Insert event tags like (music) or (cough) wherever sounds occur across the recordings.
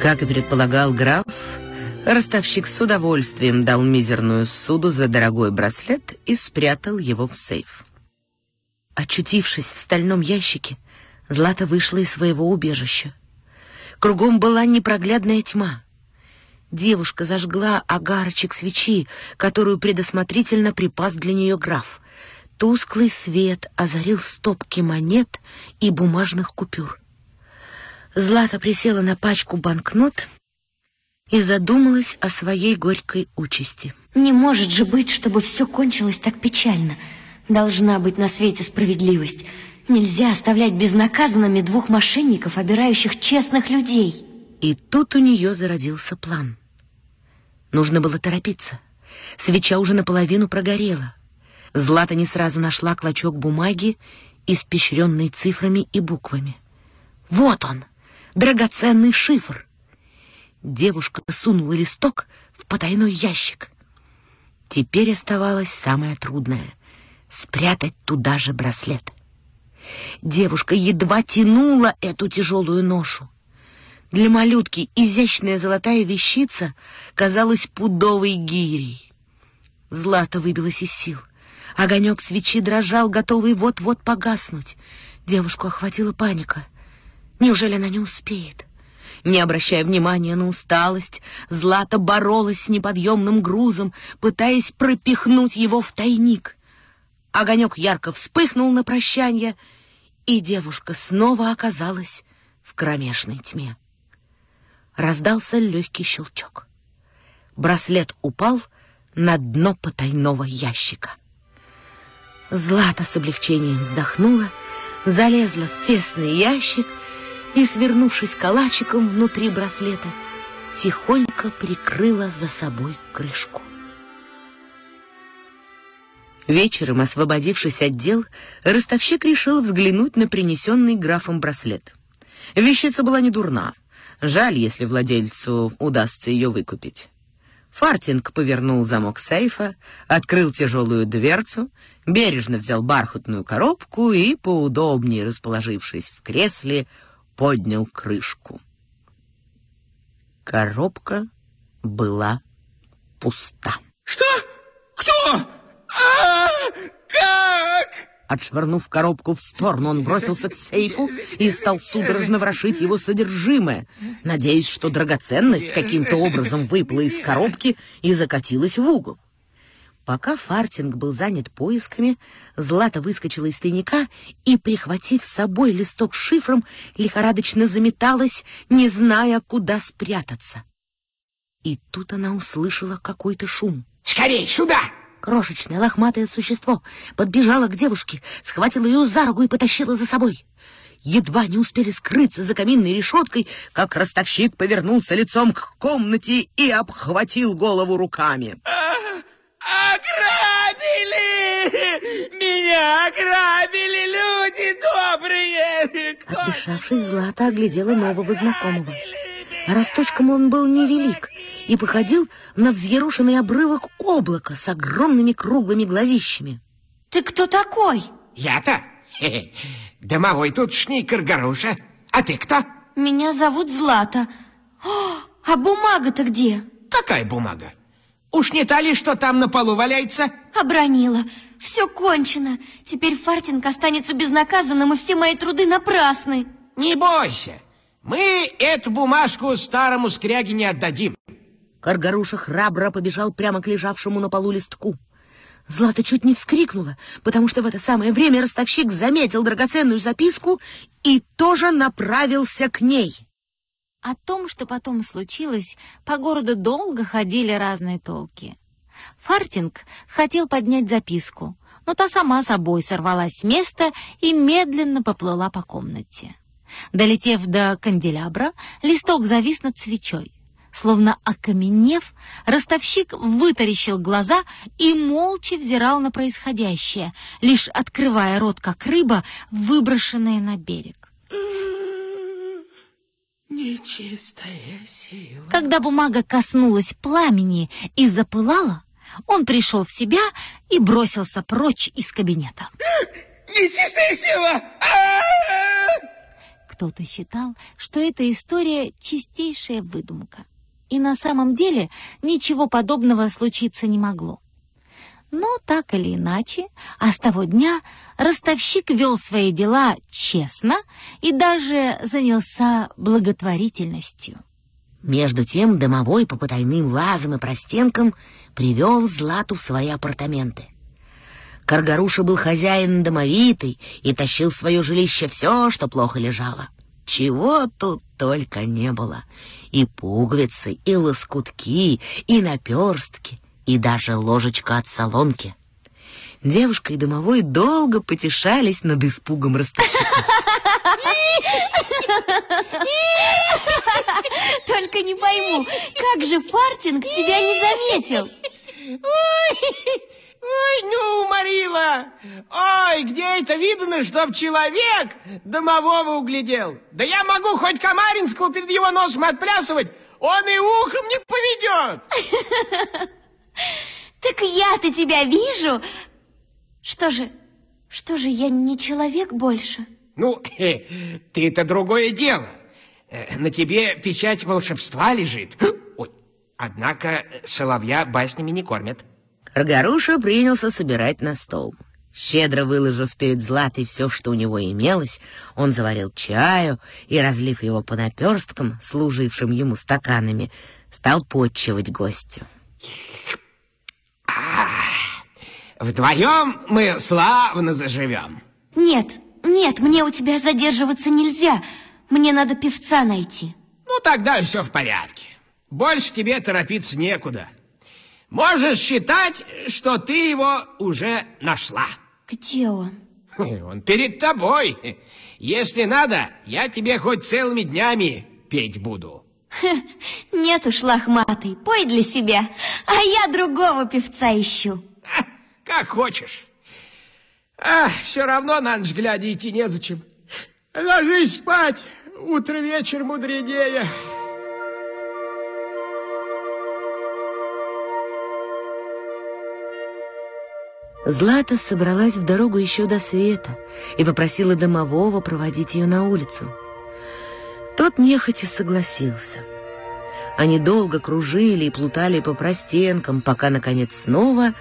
Как и предполагал граф, ростовщик с удовольствием дал мизерную суду за дорогой браслет и спрятал его в сейф. Очутившись в стальном ящике, Злата вышла из своего убежища. Кругом была непроглядная тьма. Девушка зажгла огарочек свечи, которую предусмотрительно припас для нее граф. Тусклый свет озарил стопки монет и бумажных купюр. Злата присела на пачку банкнот и задумалась о своей горькой участи. Не может же быть, чтобы все кончилось так печально. Должна быть на свете справедливость. Нельзя оставлять безнаказанными двух мошенников, обирающих честных людей. И тут у нее зародился план. Нужно было торопиться. Свеча уже наполовину прогорела. Злата не сразу нашла клочок бумаги, испещренный цифрами и буквами. Вот он, драгоценный шифр. Девушка сунула листок в потайной ящик. Теперь оставалось самое трудное — спрятать туда же браслет. Девушка едва тянула эту тяжелую ношу. Для малютки изящная золотая вещица казалась пудовой гирей. Злата выбилась из сил. Огонек свечи дрожал, готовый вот-вот погаснуть. Девушку охватила паника. Неужели она не успеет? Не обращая внимания на усталость, Злата боролась с неподъемным грузом, пытаясь пропихнуть его в тайник. Огонек ярко вспыхнул на прощание — и девушка снова оказалась в кромешной тьме. Раздался легкий щелчок. Браслет упал на дно потайного ящика. Злата с облегчением вздохнула, залезла в тесный ящик и, свернувшись калачиком внутри браслета, тихонько прикрыла за собой крышку. Вечером, освободившись от дел, ростовщик решил взглянуть на принесенный графом браслет. Вещица была не дурна. Жаль, если владельцу удастся ее выкупить. Фартинг повернул замок сейфа, открыл тяжелую дверцу, бережно взял бархатную коробку и, поудобнее расположившись в кресле, поднял крышку. Коробка была пуста. «Что? Кто?» А, как? Отшвырнув коробку в сторону, он бросился к сейфу и стал судорожно ворошить его содержимое, надеясь, что драгоценность каким-то образом выпала из коробки и закатилась в угол. Пока Фартинг был занят поисками, Злата выскочила из тайника и, прихватив с собой листок с шифром, лихорадочно заметалась, не зная, куда спрятаться. И тут она услышала какой-то шум. «Скорей, сюда!» Крошечное лохматое существо подбежало к девушке, схватило ее за руку и потащило за собой. Едва не успели скрыться за каминной решеткой, как ростовщик повернулся лицом к комнате и обхватил голову руками. А, ограбили! Меня ограбили люди добрые! Кто Отдышавшись, Злата оглядела нового знакомого. Росточком он был невелик, и походил на взъерошенный обрывок облака с огромными круглыми глазищами. Ты кто такой? Я-то? Домовой тут шнейкер Гаруша. А ты кто? Меня зовут Злата. О, а бумага-то где? Какая бумага? Уж не та ли, что там на полу валяется? Обронила. Все кончено. Теперь Фартинг останется безнаказанным, и все мои труды напрасны. Не бойся. Мы эту бумажку старому скряге не отдадим. Каргаруша храбро побежал прямо к лежавшему на полу листку. Злата чуть не вскрикнула, потому что в это самое время ростовщик заметил драгоценную записку и тоже направился к ней. О том, что потом случилось, по городу долго ходили разные толки. Фартинг хотел поднять записку, но та сама собой сорвалась с места и медленно поплыла по комнате. Долетев до канделябра, листок завис над свечой. Словно окаменев, ростовщик вытаращил глаза и молча взирал на происходящее, лишь открывая рот, как рыба, выброшенная на берег. Нечистая сила. Когда бумага коснулась пламени и запылала, он пришел в себя и бросился прочь из кабинета. Нечистая сила! А-а-а! кто-то считал, что эта история чистейшая выдумка. И на самом деле ничего подобного случиться не могло. Но так или иначе, а с того дня ростовщик вел свои дела честно и даже занялся благотворительностью. Между тем домовой по потайным лазам и простенкам привел Злату в свои апартаменты. Каргаруша был хозяин домовитый и тащил в свое жилище все, что плохо лежало. Чего тут только не было. И пуговицы, и лоскутки, и наперстки, и даже ложечка от солонки. Девушка и домовой долго потешались над испугом ростовщика. Только не пойму, как же Фартинг тебя не заметил? Ой, ой, ну, уморила! Ой, где это видно, чтоб человек домового углядел? Да я могу хоть Камаринского перед его носом отплясывать, он и ухом не поведет. (laughs) Так я-то тебя вижу. Что же, что же, я не человек больше? Ну, ты-то другое дело. Э, на тебе печать волшебства лежит. (gasps) Ой, однако соловья баснями не кормят. Каргаруша принялся собирать на стол. Щедро выложив перед Златой все, что у него имелось, он заварил чаю и, разлив его по наперсткам, служившим ему стаканами, стал подчивать гостю. Вдвоем мы славно заживем. Нет, нет, мне у тебя задерживаться нельзя. Мне надо певца найти. Ну, тогда все в порядке. Больше тебе торопиться некуда. Можешь считать, что ты его уже нашла. Где он? (laughs) Он перед тобой. Если надо, я тебе хоть целыми днями петь буду. Нет уж, лохматый, пой для себя, а я другого певца ищу. Как хочешь. А, все равно на ночь глядя идти незачем. Ложись спать, утро вечер мудренее. Злата собралась в дорогу еще до света и попросила домового проводить ее на улицу. Тот нехотя согласился. Они долго кружили и плутали по простенкам, пока, наконец, снова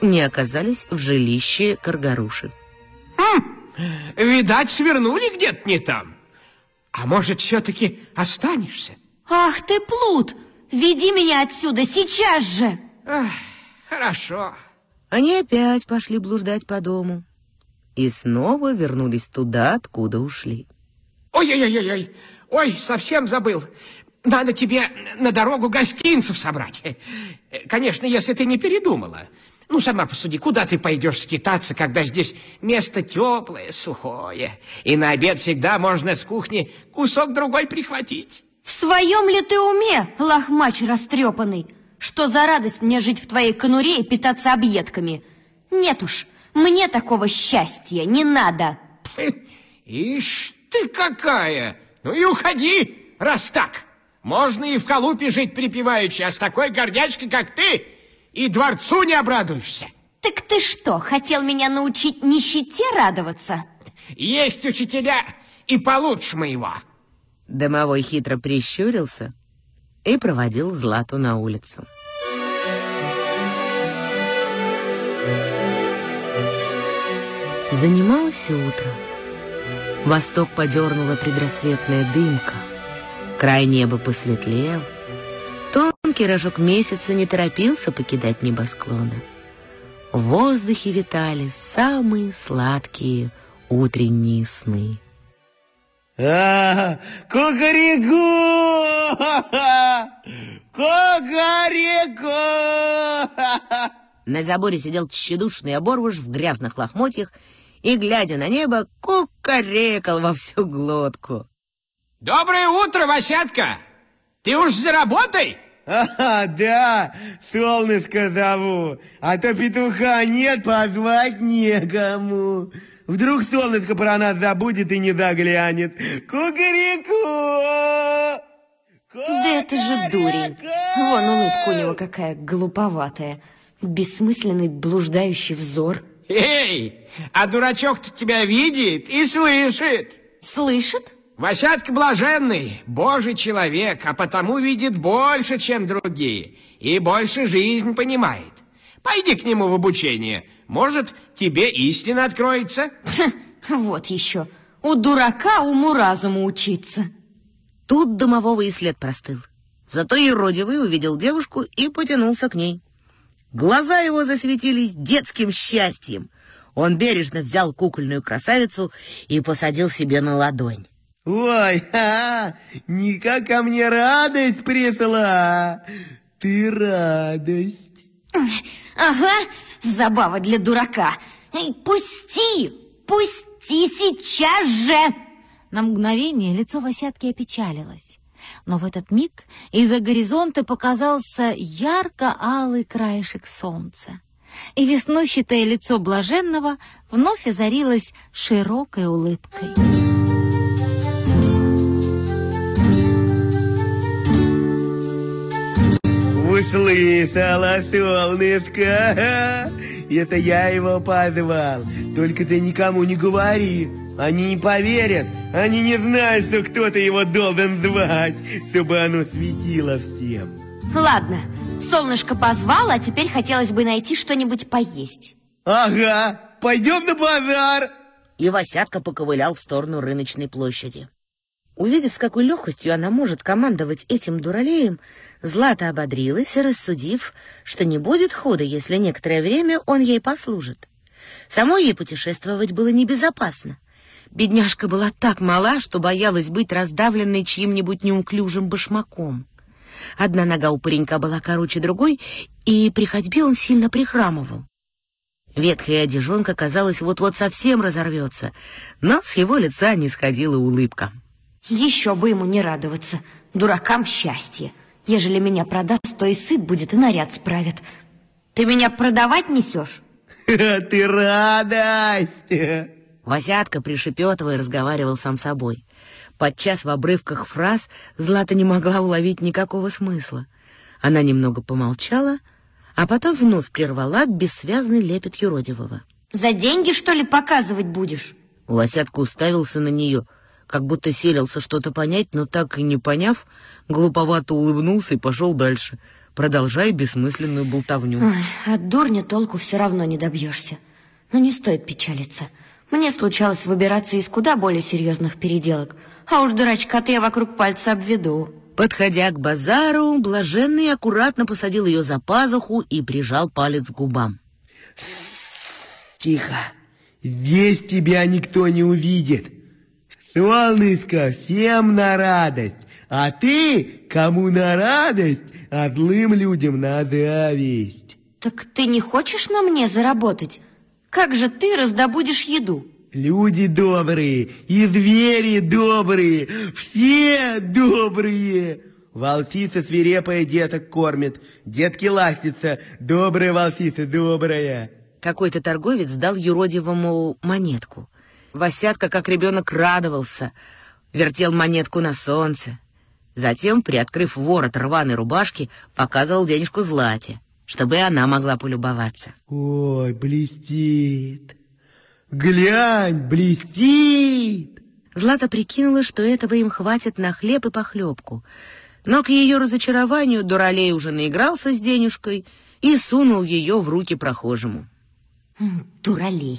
не оказались в жилище Каргаруши. Хм, видать, свернули где-то не там. А может, все-таки останешься? Ах ты, плут! Веди меня отсюда сейчас же! Ах, хорошо. Они опять пошли блуждать по дому и снова вернулись туда, откуда ушли. Ой-ой-ой-ой, ой, совсем забыл. Надо тебе на дорогу гостинцев собрать. Конечно, если ты не передумала. Ну, сама посуди, куда ты пойдешь скитаться, когда здесь место теплое, сухое, и на обед всегда можно с кухни кусок другой прихватить? В своем ли ты уме, лохмач растрепанный? Что за радость мне жить в твоей конуре и питаться объедками? Нет уж, мне такого счастья не надо. Ишь ты какая! Ну и уходи, раз так. Можно и в халупе жить припеваючи, а с такой гордячкой, как ты, и дворцу не обрадуешься. Так ты что, хотел меня научить нищете радоваться? Есть учителя и получше моего. Домовой хитро прищурился и проводил Злату на улицу. Занималось утро. Восток подернула предрассветная дымка. Край неба посветлел. Тонкий рожок месяца не торопился покидать небосклона. В воздухе витали самые сладкие утренние сны. А, кукареку! (laughs) Кукареку! (laughs) На заборе сидел тщедушный оборвыш в грязных лохмотьях и, глядя на небо, кукарекал во всю глотку. Доброе утро, Васятка! Ты уж за работой? А, да, солнышко зову, а то петуха нет, позвать некому. Вдруг солнышко про нас забудет и не заглянет. Кукареку! Да это же дурень. Вон улыбка у него какая глуповатая. Бессмысленный блуждающий взор. Эй, а дурачок-то тебя видит и слышит. Слышит? Васятка блаженный, божий человек, а потому видит больше, чем другие, и больше жизнь понимает. Пойди к нему в обучение, может, тебе истина откроется. Вот еще, у дурака уму-разуму учиться. Тут домового и след простыл. Зато юродивый увидел девушку и потянулся к ней. Глаза его засветились детским счастьем. Он бережно взял кукольную красавицу и посадил себе на ладонь. Ой, ха, никак ко мне радость пришла. Ты радость. Ага, забава для дурака. Эй, пусти, пусти сейчас же. На мгновение лицо Васятки опечалилось. Но в этот миг из-за горизонта показался ярко-алый краешек солнца. И веснущатое лицо блаженного вновь озарилось широкой улыбкой. Услышала солнышко. (laughs) Это я его позвал. Только ты никому не говори. Они не поверят. Они не знают, что кто-то его должен звать, чтобы оно светило всем. Ладно, солнышко позвал, а теперь хотелось бы найти что-нибудь поесть. Ага, пойдем на базар. И Васятка поковылял в сторону рыночной площади. Увидев, с какой легкостью она может командовать этим дуралеем, Злата ободрилась, рассудив, что не будет худа, если некоторое время он ей послужит. Самой ей путешествовать было небезопасно. Бедняжка была так мала, что боялась быть раздавленной чьим-нибудь неуклюжим башмаком. Одна нога у паренька была короче другой, и при ходьбе он сильно прихрамывал. Ветхая одежонка, казалось, вот-вот совсем разорвется, но с его лица не сходила улыбка. Еще бы ему не радоваться. Дуракам счастье. Ежели меня продаст, то и сыт будет, и наряд справит. Ты меня продавать несешь? (laughs) Ты радость! Васятка, пришепетывая, разговаривал сам собой. Подчас в обрывках фраз Злата не могла уловить никакого смысла. Она немного помолчала, а потом вновь прервала бессвязный лепет юродивого. За деньги, что ли, показывать будешь? Васятка уставился на нее, как будто селился что-то понять, но так и не поняв, глуповато улыбнулся и пошел дальше, продолжая бессмысленную болтовню. Ой, от дурня толку все равно не добьешься. Но не стоит печалиться. Мне случалось выбираться из куда более серьезных переделок. А уж дурачка-то я вокруг пальца обведу. Подходя к базару, блаженный аккуратно посадил ее за пазуху и прижал палец к губам. Тихо, здесь тебя никто не увидит. Солнышко всем на радость, а ты, кому на радость, а злым людям на зависть. Так ты не хочешь на мне заработать? Как же ты раздобудешь еду? Люди добрые и звери добрые, все добрые. Волчица свирепая деток кормит, детки ластятся, добрая волчица, добрая. Какой-то торговец дал юродивому монетку. Васятка, как ребенок, радовался, вертел монетку на солнце. Затем, приоткрыв ворот рваной рубашки, показывал денежку Злате, чтобы она могла полюбоваться. Ой, блестит. Глянь, блестит. Злата прикинула, что этого им хватит на хлеб и похлебку. Но к ее разочарованию Дуралей уже наигрался с денежкой и сунул ее в руки прохожему. Дуралей,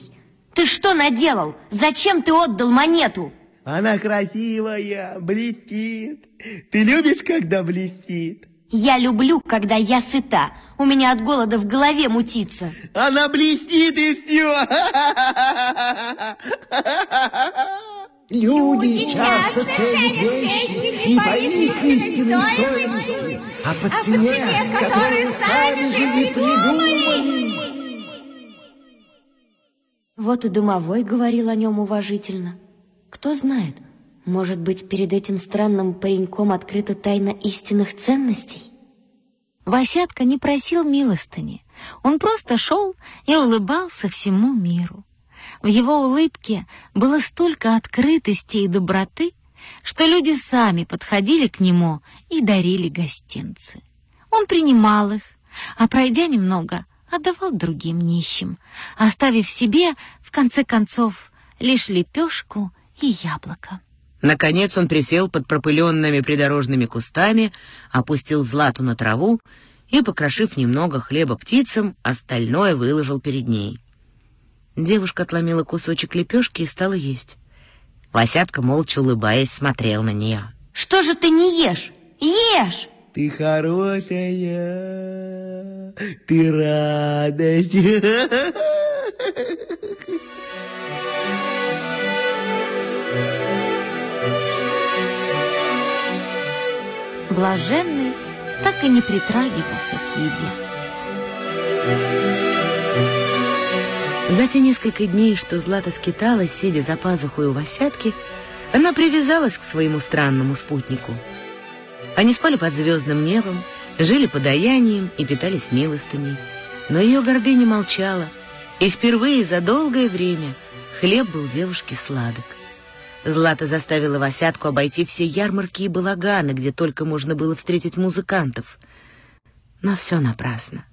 ты что наделал? Зачем ты отдал монету? Она красивая, блестит. Ты любишь, когда блестит? Я люблю, когда я сыта. У меня от голода в голове мутится. Она блестит и все. Люди часто ценят вещи не по их истинной стоимости, а по цене, которую сами же не придумали. Вот и домовой говорил о нем уважительно. Кто знает, может быть, перед этим странным пареньком открыта тайна истинных ценностей? Васятка не просил милостыни. Он просто шел и улыбался всему миру. В его улыбке было столько открытости и доброты, что люди сами подходили к нему и дарили гостинцы. Он принимал их, а пройдя немного, отдавал другим нищим, оставив себе, в конце концов, лишь лепешку и яблоко. Наконец он присел под пропыленными придорожными кустами, опустил Злату на траву и, покрошив немного хлеба птицам, остальное выложил перед ней. Девушка отломила кусочек лепешки и стала есть. Васятка, молча улыбаясь, смотрел на нее. Что же ты не ешь? Ешь! Ты хорошая, ты радость. (laughs) Блаженный так и не притрагивался к еде. За те несколько дней, что Злата скиталась, сидя за пазухой у Васятки, она привязалась к своему странному спутнику. Они спали под звездным небом, жили подаянием и питались милостыней. Но ее гордыня молчала, и впервые за долгое время хлеб был девушке сладок. Злата заставила Васятку обойти все ярмарки и балаганы, где только можно было встретить музыкантов. Но все напрасно.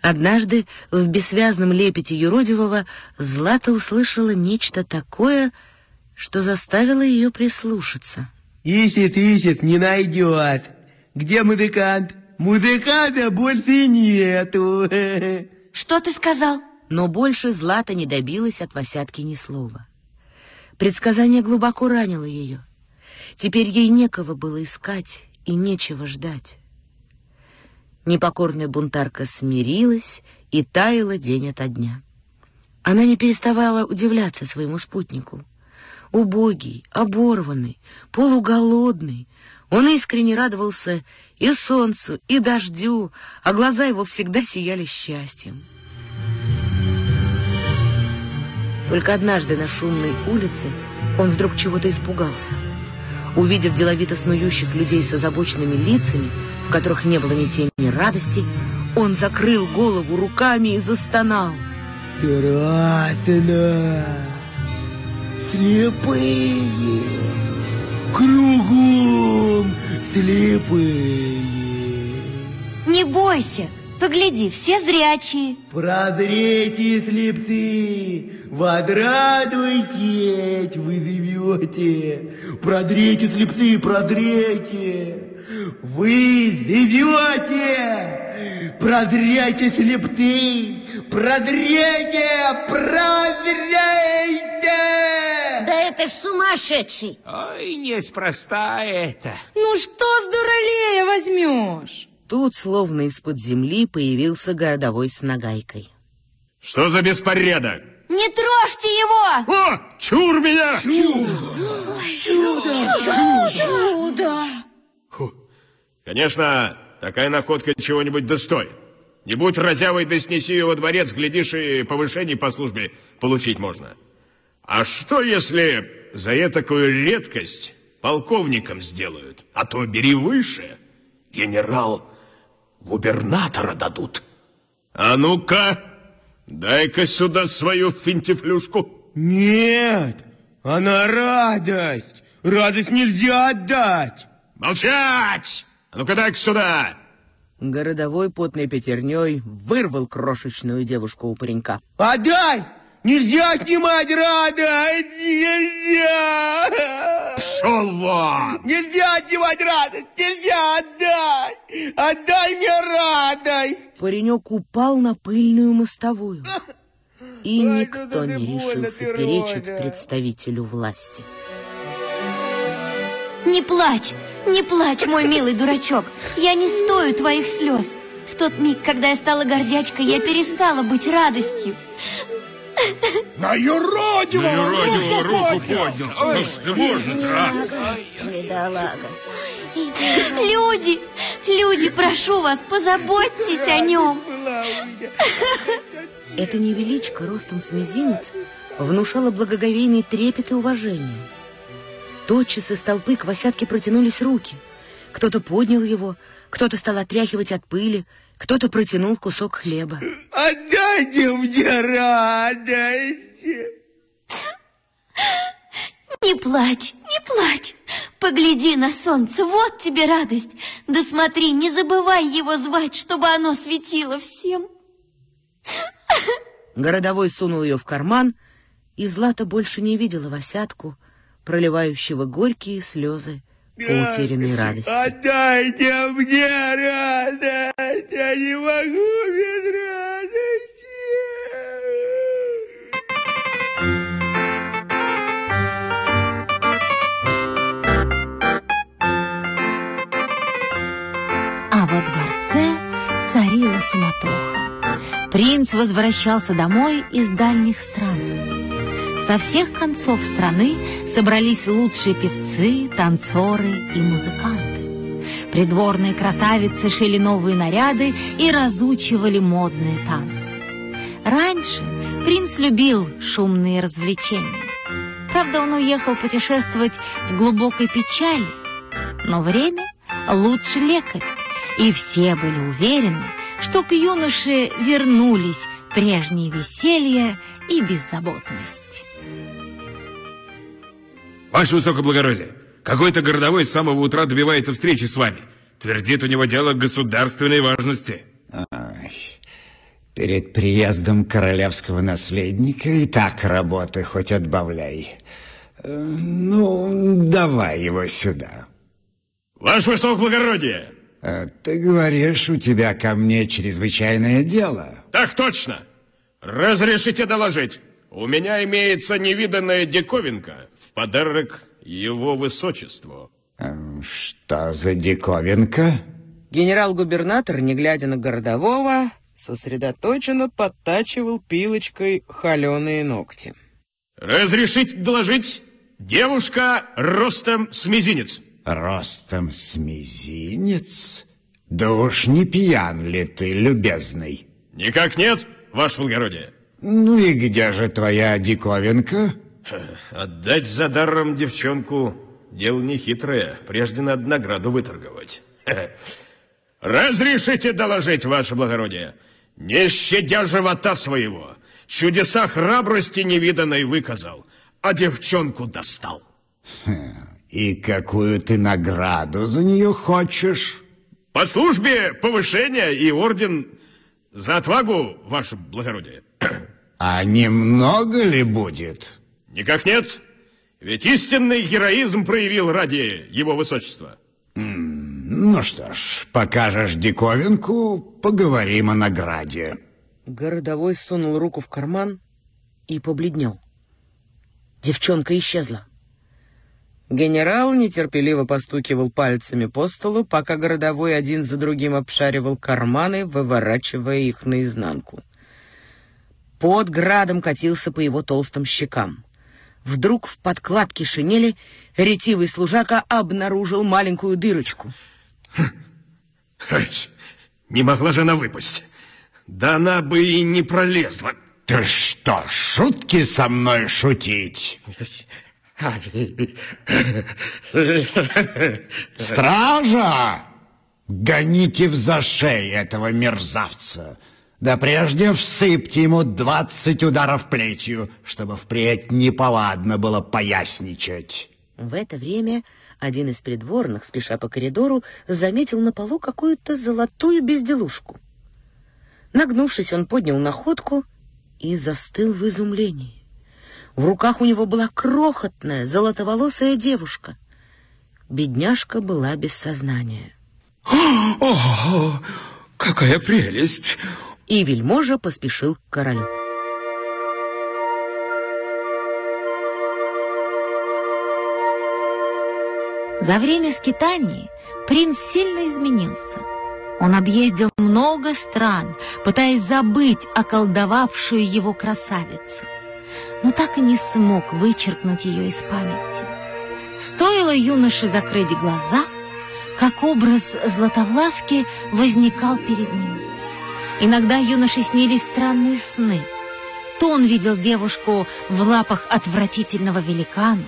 Однажды в бессвязном лепете юродивого Злата услышала нечто такое, что заставило ее прислушаться. Ищет, ищет, не найдет. Где музыкант? Музыканта больше нету. Что ты сказал? Но больше Злата не добилась от Васятки ни слова. Предсказание глубоко ранило ее. Теперь ей некого было искать и нечего ждать. Непокорная бунтарка смирилась и таяла день ото дня. Она не переставала удивляться своему спутнику. Убогий, оборванный, полуголодный, он искренне радовался и солнцу, и дождю, а глаза его всегда сияли счастьем. Только однажды на шумной улице он вдруг чего-то испугался. Увидев деловито снующих людей с озабоченными лицами, в которых не было ни тени радости, он закрыл голову руками и застонал. Страшно. Слепые. Кругом слепые. Не бойся, погляди, все зрячие. Продрейте, слепцы, Водрадуйтесь, вы живете. Продрейте, слепцы, продрейте. Вы живете. Продрейте, слепцы, продрейте, продрейте. Да это ж сумасшедший. Ой, неспроста это. Ну что с дуралея возьмешь? Тут, словно из-под земли, появился городовой с нагайкой. Что за беспорядок? Не трожьте его! О, чур меня! Чудо! Чудо! Фу. Конечно, такая находка чего-нибудь достоит. Не будь разявой, да снеси его во дворец, глядишь, и повышение по службе получить можно. А что, если за этакую редкость полковником сделают? А то бери выше, генерал-губернатора дадут. А ну-ка, дай-ка сюда свою финтифлюшку. Нет, она радость. Радость нельзя отдать. Молчать! А ну-ка дай-ка сюда! Городовой потной пятерней вырвал крошечную девушку у паренька. Отдай! Нельзя снимать радость! Нельзя! Пшел вон! Нельзя отнимать радость! Нельзя отдай! Отдай мне радость! Паренек упал на пыльную мостовую. И ну никто не больно, решился ты перечить представителю власти. Не плачь, не плачь, мой милый дурачок. Я не стою твоих слез. В тот миг, когда я стала гордячкой, я перестала быть радостью. На юродивого! На юродивого руку поднял. Ну что можно-то, а? Бедолага. Люди, люди, прошу вас, позаботьтесь о нем. Эта невеличка ростом с мизинец внушала благоговейный трепет и уважение. Тотчас из толпы к Васятке протянулись руки. Кто-то поднял его, кто-то стал отряхивать от пыли, кто-то протянул кусок хлеба. Отдайте мне радость! Не плачь, не плачь. Погляди на солнце, вот тебе радость. Да смотри, не забывай его звать, чтобы оно светило всем. Городовой сунул ее в карман, и Злата больше не видела Васятку, проливающего горькие слезы по утерянной радости. Отдайте мне радость, я не могу без радости. А во дворце царила суматоха. Принц возвращался домой из дальних странствий. Со всех концов страны собрались лучшие певцы, танцоры и музыканты. Придворные красавицы шили новые наряды и разучивали модные танцы. Раньше принц любил шумные развлечения. Правда, он уехал путешествовать в глубокой печали, но время лучше лекарь, и все были уверены, что к юноше вернулись прежние веселье и беззаботность. Ваше высокоблагородие, какой-то городовой с самого утра добивается встречи с вами. Твердит, у него дело государственной важности. Ай, перед приездом королевского наследника и так работы хоть отбавляй. Э, Ну, давай его сюда. Ваше высокоблагородие! Э, Ты говоришь, у тебя ко мне чрезвычайное дело. Так точно! Разрешите доложить. У меня имеется невиданная диковинка подарок его высочеству. Э, Что за диковинка? Генерал-губернатор, не глядя на городового, сосредоточенно подтачивал пилочкой холеные ногти. Разрешите доложить? Девушка ростом с мизинец. Ростом с мизинец? Да уж не пьян ли ты, любезный? Никак нет, ваше благородие. Ну и где же твоя диковинка? Отдать за даром девчонку дело нехитрое. Прежде надо награду выторговать. Разрешите доложить, ваше благородие, не щадя живота своего, чудеса храбрости невиданной выказал, а девчонку достал. И какую ты награду за нее хочешь? По службе повышение и орден за отвагу, ваше благородие. А немного ли будет? Никак нет, ведь истинный героизм проявил ради его высочества. Ну что ж, покажешь диковинку, поговорим о награде. Городовой сунул руку в карман и побледнел. Девчонка исчезла. Генерал нетерпеливо постукивал пальцами по столу, пока городовой один за другим обшаривал карманы, выворачивая их наизнанку. Под градом катился по его толстым щекам. Вдруг в подкладке шинели ретивый служака обнаружил маленькую дырочку. Ать, Не могла же она выпасть. Да она бы и не пролезла. Ты что, шутки со мной шутить? Стража! Гоните в зашей этого мерзавца. Да прежде всыпьте ему двадцать ударов плетью, чтобы впредь неповадно было поясничать. В это время один из придворных, спеша по коридору, заметил на полу какую-то золотую безделушку. Нагнувшись, он поднял находку и застыл в изумлении. В руках у него была крохотная золотоволосая девушка. Бедняжка была без сознания. О, какая прелесть! И вельможа поспешил к королю. За время скитаний принц сильно изменился. Он объездил много стран, пытаясь забыть околдовавшую его красавицу, но так и не смог вычеркнуть ее из памяти. Стоило юноше закрыть глаза, как образ Златовласки возникал перед ним. Иногда юноше снились странные сны. То он видел девушку в лапах отвратительного великана,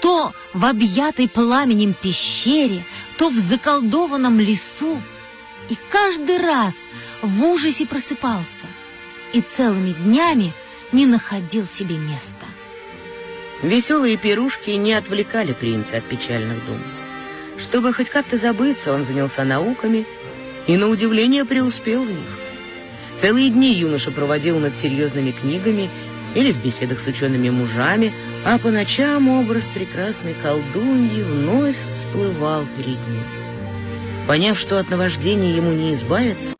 то в объятой пламенем пещере, то в заколдованном лесу. И каждый раз в ужасе просыпался и целыми днями не находил себе места. Веселые пирушки не отвлекали принца от печальных дум. Чтобы хоть как-то забыться, он занялся науками и, на удивление, преуспел в них. Целые дни юноша проводил над серьезными книгами или в беседах с учеными мужами, а по ночам образ прекрасной колдуньи вновь всплывал перед ним. Поняв, что от наваждения ему не избавиться,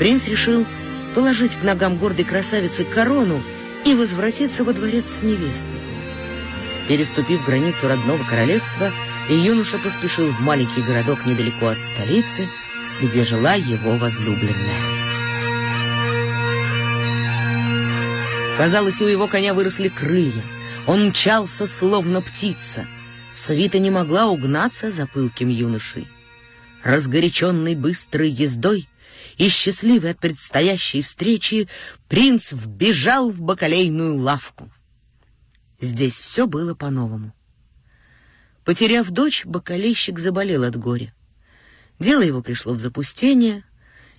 принц решил положить к ногам гордой красавицы корону и возвратиться во дворец с невестой. Переступив границу родного королевства, юноша поспешил в маленький городок недалеко от столицы, где жила его возлюбленная. Казалось, у его коня выросли крылья. Он мчался, словно птица. Свита не могла угнаться за пылким юношей. Разгоряченный быстрой ездой и счастливый от предстоящей встречи, принц вбежал в бакалейную лавку. Здесь все было по-новому. Потеряв дочь, бакалейщик заболел от горя. Дело его пришло в запустение,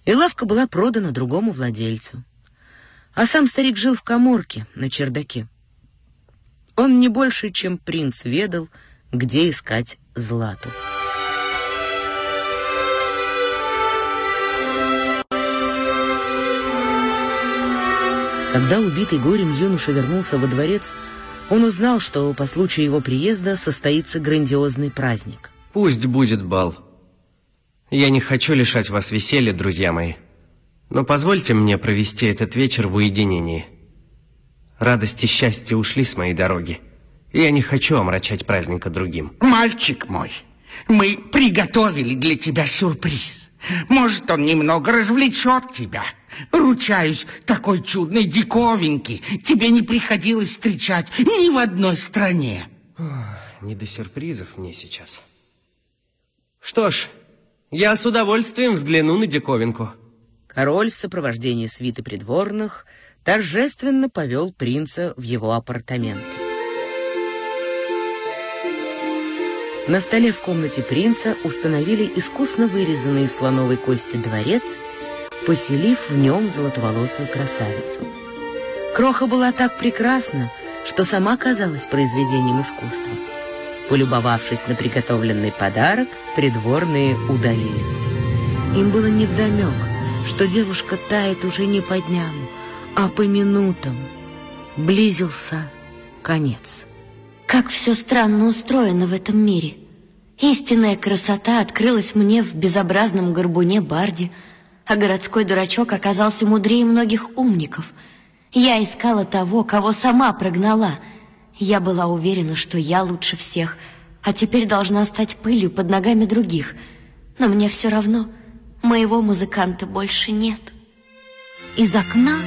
и лавка была продана другому владельцу. А сам старик жил в каморке на чердаке. Он не больше, чем принц, ведал, где искать злату. Когда убитый горем юноша вернулся во дворец, он узнал, что по случаю его приезда состоится грандиозный праздник. Пусть будет бал. Я не хочу лишать вас веселья, друзья мои. Но позвольте мне провести этот вечер в уединении. Радость и счастье ушли с моей дороги. И я не хочу омрачать праздника другим. Мальчик мой, мы приготовили для тебя сюрприз. Может, он немного развлечет тебя. Ручаюсь, такой чудной диковинки тебе не приходилось встречать ни в одной стране. Не до сюрпризов мне сейчас. Что ж, я с удовольствием взгляну на диковинку. Король в сопровождении свиты придворных торжественно повел принца в его апартаменты. На столе в комнате принца установили искусно вырезанный из слоновой кости дворец, поселив в нем золотоволосую красавицу. Кроха была так прекрасна, что сама казалась произведением искусства. Полюбовавшись на приготовленный подарок, придворные удалились. Им было невдомек, что девушка тает уже не по дням, а по минутам. Близился конец. Как все странно устроено в этом мире. Истинная красота открылась мне в безобразном горбуне Барди, а городской дурачок оказался мудрее многих умников. Я искала того, кого сама прогнала. Я была уверена, что я лучше всех, а теперь должна стать пылью под ногами других. Но мне все равно, моего музыканта больше нет. Из окна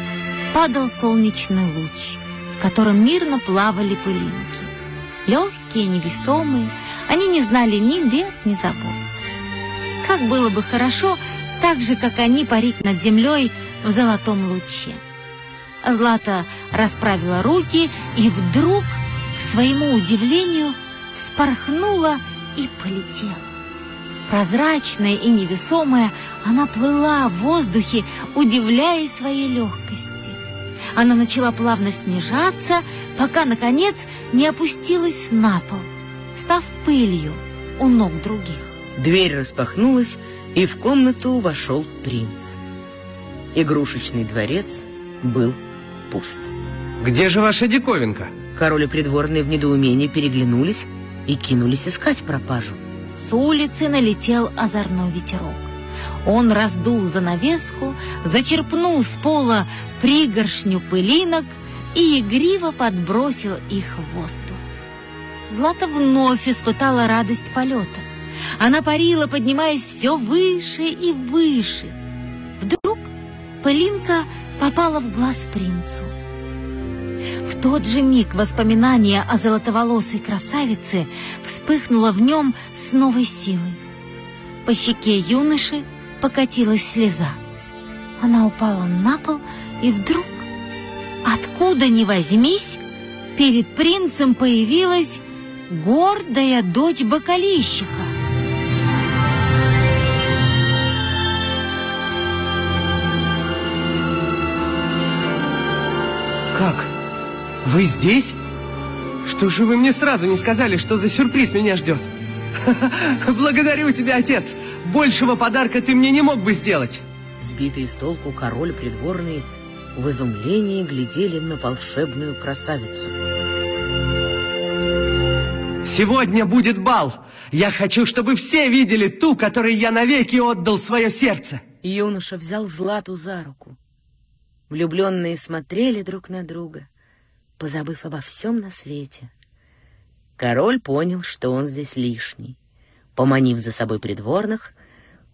падал солнечный луч, в котором мирно плавали пылинки. Легкие, невесомые, они не знали ни бед, ни забот. Как было бы хорошо, так же, как они, парить над землей в золотом луче. Злата расправила руки и вдруг, к своему удивлению, вспорхнула и полетела. Прозрачная и невесомая, она плыла в воздухе, удивляясь своей легкости. Она начала плавно снижаться, пока, наконец, не опустилась на пол, став пылью у ног других. Дверь распахнулась, и в комнату вошел принц. Игрушечный дворец был пуст. Где же ваша диковинка? Король и придворные в недоумении переглянулись и кинулись искать пропажу. С улицы налетел озорной ветерок. Он раздул занавеску, зачерпнул с пола пригоршню пылинок и игриво подбросил их в воздух. Злата вновь испытала радость полета. Она парила, поднимаясь все выше и выше. Вдруг пылинка попала в глаз принцу. В тот же миг воспоминание о золотоволосой красавице вспыхнуло в нем с новой силой. По щеке юноши покатилась слеза. Она упала на пол, и вдруг, откуда ни возьмись, перед принцем появилась гордая дочь бокалищика. Вы здесь? Что же вы мне сразу не сказали, что за сюрприз меня ждет? (laughs) Благодарю тебя, отец! Большего подарка ты мне не мог бы сделать! Сбитый с толку король придворный в изумлении глядели на волшебную красавицу. Сегодня будет бал. Я хочу, чтобы все видели ту, которой я навеки отдал свое сердце. Юноша взял Злату за руку. Влюбленные смотрели друг на друга, позабыв обо всем на свете. Король понял, что он здесь лишний. Поманив за собой придворных,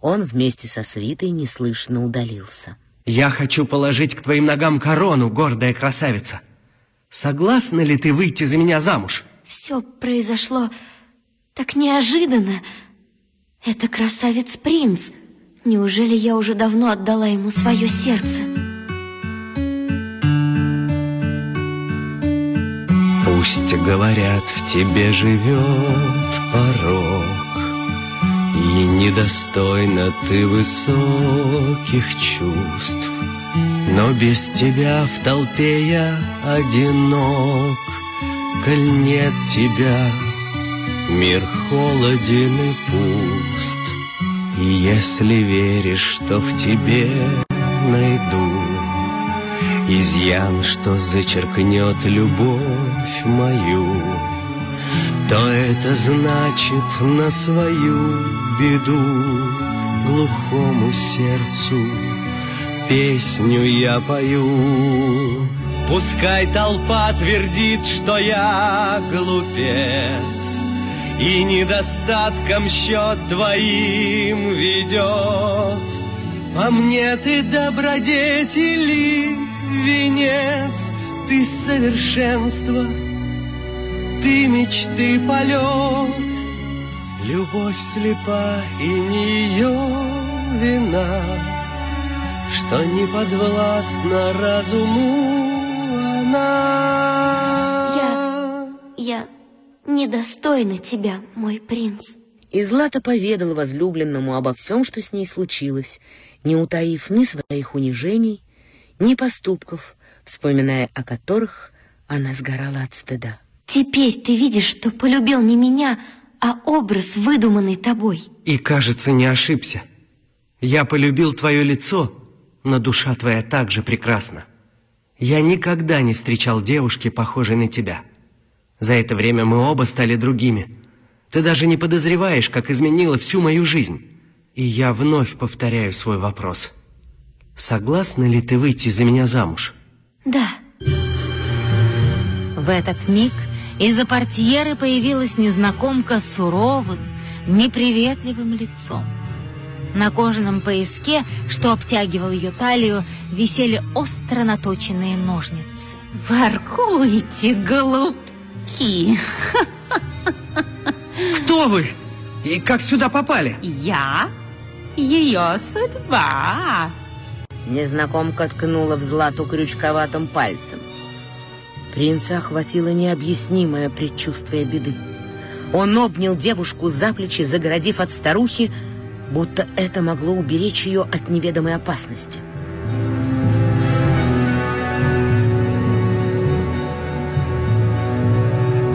он вместе со свитой неслышно удалился. Я хочу положить к твоим ногам корону, гордая красавица. Согласна ли ты выйти за меня замуж? Все произошло так неожиданно. Это красавец-принц. Неужели я уже давно отдала ему свое сердце? Пусть говорят, в тебе живет порог, И недостойна ты высоких чувств, Но без тебя в толпе я одинок, Коль нет тебя, мир холоден и пуст. И если веришь, что в тебе найду Изъян, что зачеркнет любовь мою, То это значит на свою беду Глухому сердцу песню я пою. Пускай толпа твердит, что я глупец, И недостатком счет твоим ведет. По мне ты добродетели венец, Ты совершенство, ты мечты полет. Любовь слепа и не ее вина, Что не подвластна разуму она. Я... я недостойна тебя, мой принц. И Злата поведала возлюбленному обо всем, что с ней случилось, не утаив ни своих унижений, ни поступков, вспоминая о которых она сгорала от стыда. Теперь ты видишь, что полюбил не меня, а образ, выдуманный тобой. И, кажется, не ошибся. Я полюбил твое лицо, но душа твоя также прекрасна. Я никогда не встречал девушки, похожей на тебя. За это время мы оба стали другими. Ты даже не подозреваешь, как изменила всю мою жизнь. И я вновь повторяю свой вопрос. Согласна ли ты выйти за меня замуж? Да. В этот миг из-за портьеры появилась незнакомка с суровым, неприветливым лицом. На кожаном пояске, что обтягивал ее талию, висели остро наточенные ножницы. Воркуете, голубки! Кто вы? И как сюда попали? Я ее судьба. Незнакомка ткнула в Злату крючковатым пальцем. Принца охватило необъяснимое предчувствие беды. Он обнял девушку за плечи, загородив от старухи, будто это могло уберечь ее от неведомой опасности.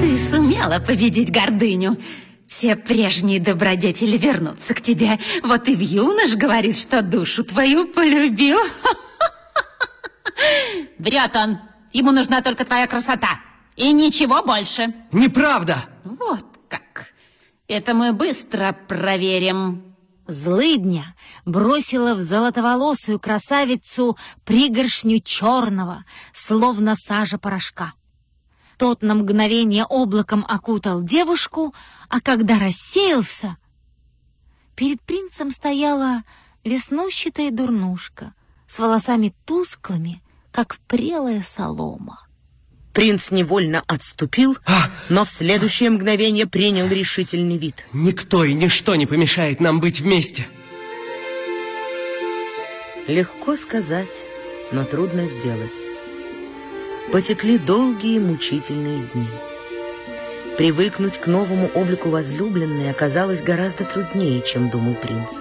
Ты сумела победить гордыню. Все прежние добродетели вернутся к тебе. Вот и в юнош говорит, что душу твою полюбил. (laughs) Врет он. Ему нужна только твоя красота. И ничего больше. Неправда! Вот как. Это мы быстро проверим. Злыдня бросила в золотоволосую красавицу пригоршню черного, словно сажа порошка. Тот на мгновение облаком окутал девушку, а когда рассеялся, перед принцем стояла веснущатая дурнушка с волосами тусклыми, как прелая солома. Принц невольно отступил, но в следующее мгновение принял решительный вид. Никто и ничто не помешает нам быть вместе. Легко сказать, но трудно сделать. Потекли долгие мучительные дни. Привыкнуть к новому облику возлюбленной оказалось гораздо труднее, чем думал принц.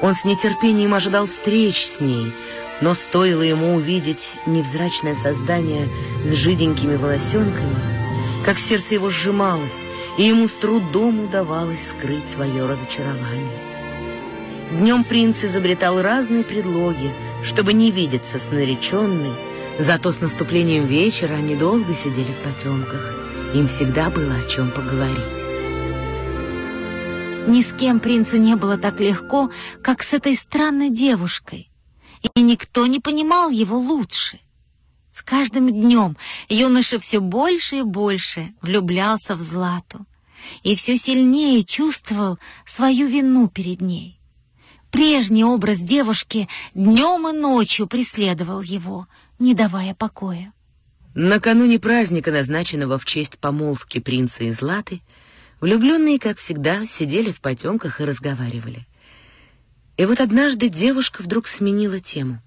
Он с нетерпением ожидал встреч с ней, но стоило ему увидеть невзрачное создание с жиденькими волосенками, как сердце его сжималось, и ему с трудом удавалось скрыть свое разочарование. Днем принц изобретал разные предлоги, чтобы не видеться с нареченной, зато с наступлением вечера они долго сидели в потемках. Им всегда было о чем поговорить. Ни с кем принцу не было так легко, как с этой странной девушкой. И никто не понимал его лучше. С каждым днем юноша все больше и больше влюблялся в Злату и все сильнее чувствовал свою вину перед ней. Прежний образ девушки днем и ночью преследовал его, не давая покоя. Накануне праздника, назначенного в честь помолвки принца и Златы, влюбленные, как всегда, сидели в потемках и разговаривали. И вот однажды девушка вдруг сменила тему.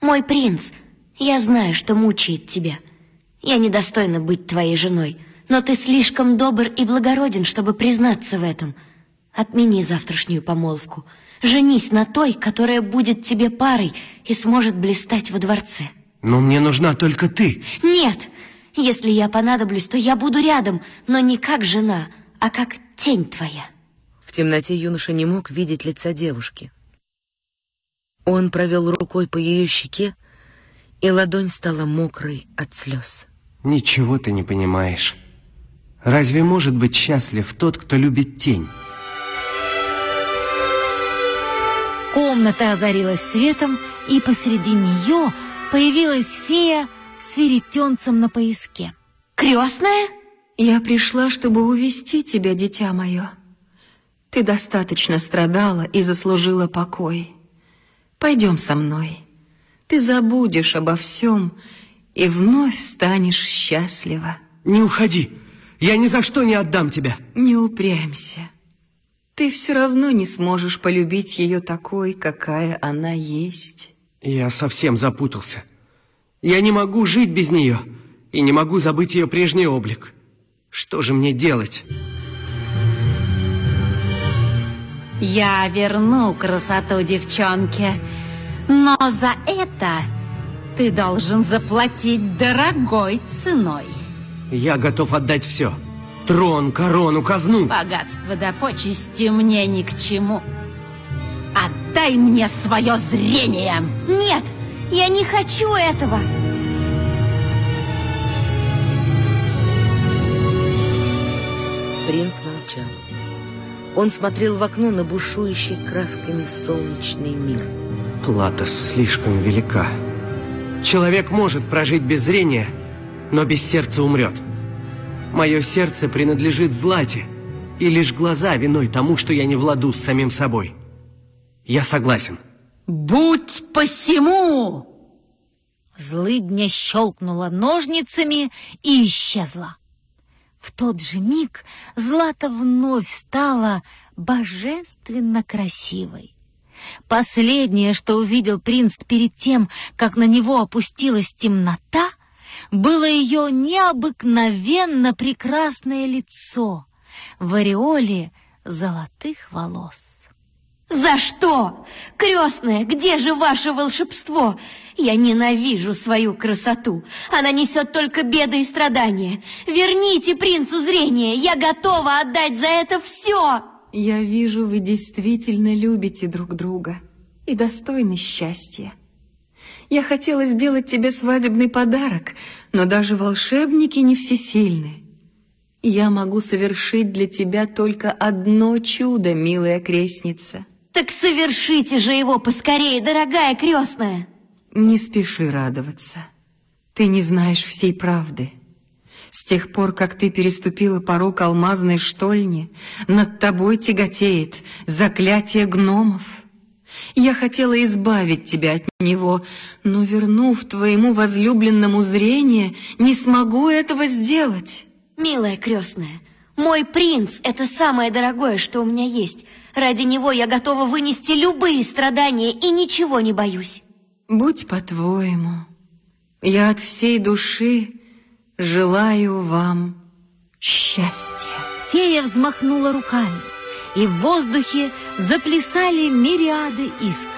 «Мой принц, я знаю, что мучает тебя. Я недостойна быть твоей женой, но ты слишком добр и благороден, чтобы признаться в этом. Отмени завтрашнюю помолвку. Женись на той, которая будет тебе парой и сможет блистать во дворце». Но мне нужна только ты. «Нет! Если я понадоблюсь, то я буду рядом, но не как жена, а как тень твоя». В темноте юноша не мог видеть лица девушки. Он провел рукой по ее щеке, и ладонь стала мокрой от слез. Ничего ты не понимаешь. Разве может быть счастлив тот, кто любит тень? Комната озарилась светом, и посреди нее появилась фея с веретенцем на пояске. «Крестная?» «Я пришла, чтобы увести тебя, дитя мое. Ты достаточно страдала и заслужила покой. Пойдем со мной. Ты забудешь обо всем и вновь станешь счастлива». Не уходи. Я ни за что не отдам тебя. Не упрямься. Ты все равно не сможешь полюбить ее такой, какая она есть. Я совсем запутался. Я не могу жить без нее и не могу забыть ее прежний облик. Что же мне делать? Я верну красоту девчонке, но за это ты должен заплатить дорогой ценой. Я готов отдать все. Трон, корону, казну. Богатство да почести мне ни к чему. Отдай мне свое зрение. Нет, я не хочу этого. Принц молчал. Он смотрел в окно на бушующий красками солнечный мир. Плата слишком велика. Человек может прожить без зрения, но без сердца умрет. Мое сердце принадлежит Злате, и лишь глаза виной тому, что я не владу с самим собой. Я согласен. Будь посему! Злыдня щелкнула ножницами и исчезла. В тот же миг Злата вновь стала божественно красивой. Последнее, что увидел принц перед тем, как на него опустилась темнота, было ее необыкновенно прекрасное лицо в ореоле золотых волос. За что? Крестная, где же ваше волшебство? Я ненавижу свою красоту. Она несет только беды и страдания. Верните принцу зрение. Я готова отдать за это все. Я вижу, вы действительно любите друг друга и достойны счастья. Я хотела сделать тебе свадебный подарок, но даже волшебники не всесильны. Я могу совершить для тебя только одно чудо, милая крестница. Так совершите же его поскорее, дорогая крестная. Не спеши радоваться. Ты не знаешь всей правды. С тех пор, как ты переступила порог алмазной штольни, над тобой тяготеет заклятие гномов. Я хотела избавить тебя от него, но, вернув твоему возлюбленному зрение, не смогу этого сделать. Милая крестная, мой принц — это самое дорогое, что у меня есть. Ради него я готова вынести любые страдания и ничего не боюсь. Будь по-твоему. Я от всей души желаю вам счастья. Фея взмахнула руками, и в воздухе заплясали мириады искр.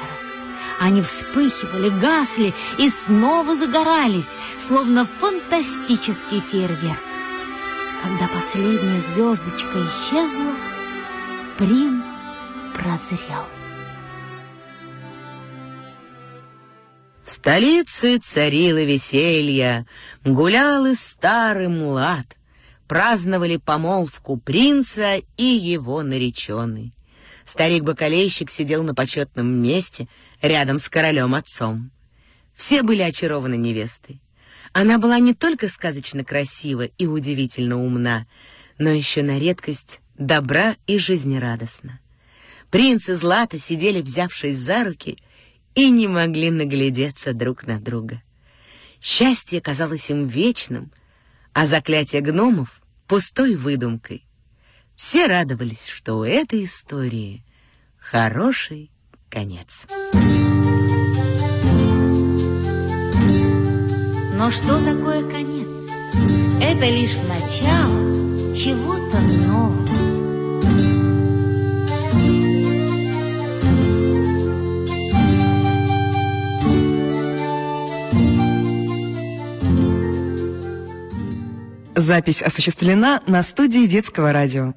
Они вспыхивали, гасли и снова загорались, словно фантастический фейерверк. Когда последняя звездочка исчезла, принц прозрел. В столице царило веселье, гулял и старый млад — праздновали помолвку принца и его нареченный. Старик-бакалейщик сидел на почетном месте рядом с королем-отцом. Все были очарованы невестой. Она была не только сказочно красива и удивительно умна, но еще на редкость добра и жизнерадостна. Принц и Злата сидели, взявшись за руки, и не могли наглядеться друг на друга. Счастье казалось им вечным, а заклятие гномов — пустой выдумкой. Все радовались, что у этой истории хороший конец. Но что такое конец? Это лишь начало чего-то нового. Запись осуществлена на студии детского радио.